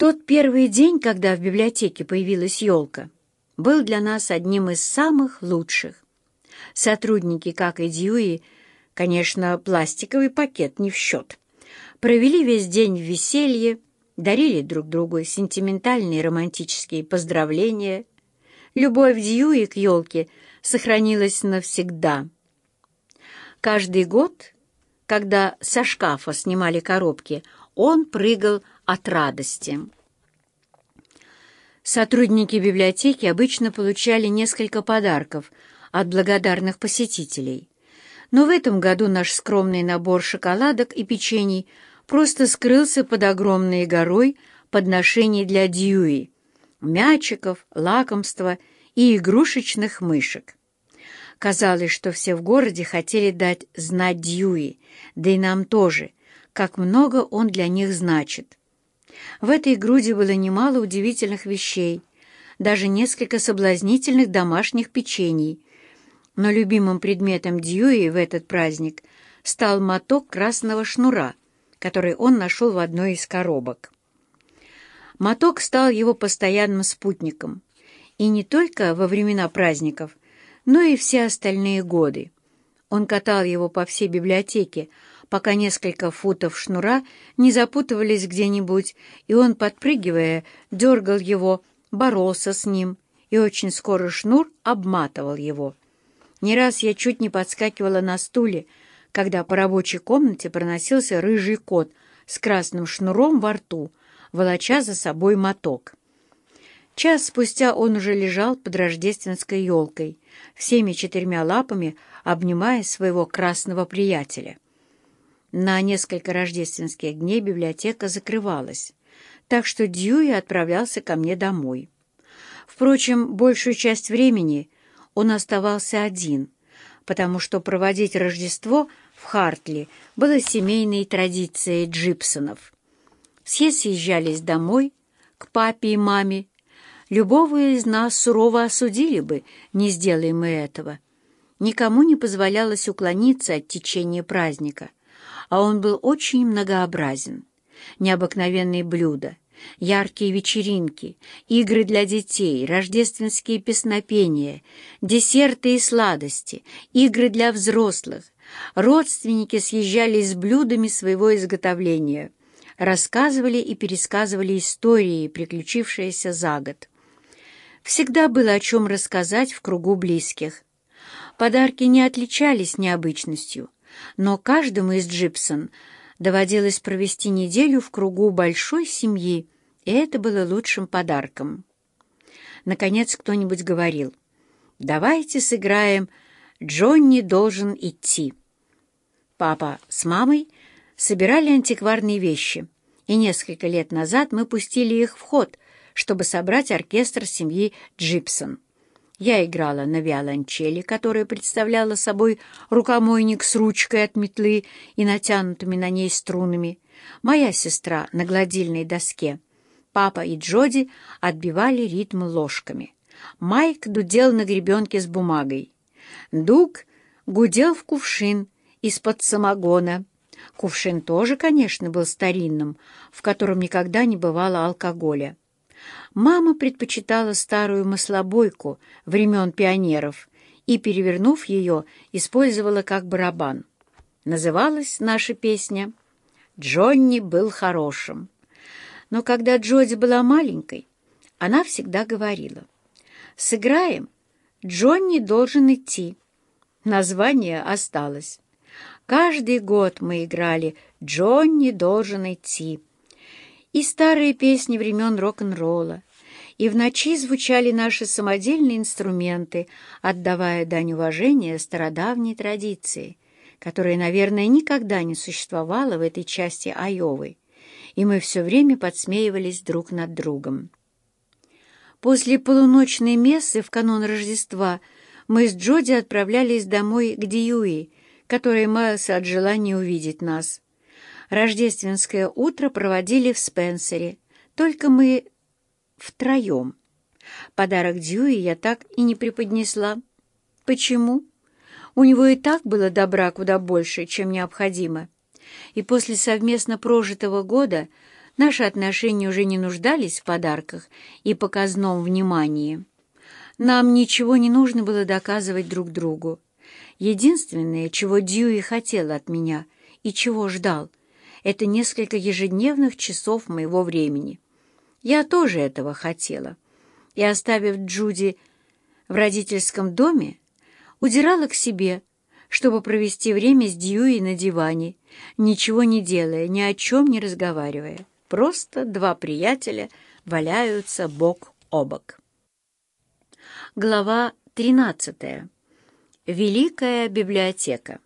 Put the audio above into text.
Тот первый день, когда в библиотеке появилась елка, был для нас одним из самых лучших. Сотрудники, как и Дьюи, конечно, пластиковый пакет не в счет, провели весь день в веселье, дарили друг другу сентиментальные романтические поздравления. Любовь Дьюи к елке сохранилась навсегда. Каждый год, когда со шкафа снимали коробки, он прыгал от радости. Сотрудники библиотеки обычно получали несколько подарков от благодарных посетителей. Но в этом году наш скромный набор шоколадок и печений просто скрылся под огромной горой подношений для Дьюи, мячиков, лакомства и игрушечных мышек. Казалось, что все в городе хотели дать знать Дьюи, да и нам тоже, как много он для них значит. В этой груди было немало удивительных вещей, даже несколько соблазнительных домашних печений. Но любимым предметом Дьюи в этот праздник стал моток красного шнура, который он нашел в одной из коробок. Моток стал его постоянным спутником, и не только во времена праздников, но и все остальные годы. Он катал его по всей библиотеке, пока несколько футов шнура не запутывались где-нибудь, и он, подпрыгивая, дергал его, боролся с ним, и очень скоро шнур обматывал его. Не раз я чуть не подскакивала на стуле, когда по рабочей комнате проносился рыжий кот с красным шнуром во рту, волоча за собой моток. Час спустя он уже лежал под рождественской елкой, всеми четырьмя лапами обнимая своего красного приятеля. На несколько рождественских дней библиотека закрывалась, так что Дьюи отправлялся ко мне домой. Впрочем, большую часть времени он оставался один, потому что проводить Рождество в Хартли было семейной традицией Джипсонов. Все съезжались домой, к папе и маме. Любого из нас сурово осудили бы, не сделаем мы этого. Никому не позволялось уклониться от течения праздника — а он был очень многообразен. Необыкновенные блюда, яркие вечеринки, игры для детей, рождественские песнопения, десерты и сладости, игры для взрослых. Родственники съезжались с блюдами своего изготовления, рассказывали и пересказывали истории, приключившиеся за год. Всегда было о чем рассказать в кругу близких. Подарки не отличались необычностью — но каждому из Джипсон доводилось провести неделю в кругу большой семьи, и это было лучшим подарком. Наконец кто-нибудь говорил, «Давайте сыграем «Джонни должен идти». Папа с мамой собирали антикварные вещи, и несколько лет назад мы пустили их в ход, чтобы собрать оркестр семьи Джипсон. Я играла на виолончели, которая представляла собой рукомойник с ручкой от метлы и натянутыми на ней струнами. Моя сестра на гладильной доске. Папа и Джоди отбивали ритм ложками. Майк дудел на гребенке с бумагой. Дуг гудел в кувшин из-под самогона. Кувшин тоже, конечно, был старинным, в котором никогда не бывало алкоголя. Мама предпочитала старую маслобойку времен пионеров и, перевернув ее, использовала как барабан. Называлась наша песня «Джонни был хорошим». Но когда Джоди была маленькой, она всегда говорила «Сыграем, Джонни должен идти». Название осталось. Каждый год мы играли «Джонни должен идти» и старые песни времен рок-н-ролла, и в ночи звучали наши самодельные инструменты, отдавая дань уважения стародавней традиции, которая, наверное, никогда не существовала в этой части Айовы, и мы все время подсмеивались друг над другом. После полуночной мессы в канун Рождества мы с Джоди отправлялись домой к Дьюи, который маялся от желания увидеть нас. Рождественское утро проводили в Спенсере, только мы втроем. Подарок Дьюи я так и не преподнесла. Почему? У него и так было добра куда больше, чем необходимо. И после совместно прожитого года Наши отношения уже не нуждались в подарках и показном внимании. Нам ничего не нужно было доказывать друг другу. Единственное, чего Дьюи хотел от меня и чего ждал, это несколько ежедневных часов моего времени. Я тоже этого хотела. И, оставив Джуди в родительском доме, удирала к себе, чтобы провести время с Дьюи на диване, ничего не делая, ни о чем не разговаривая. Просто два приятеля валяются бок о бок. Глава 13. Великая библиотека.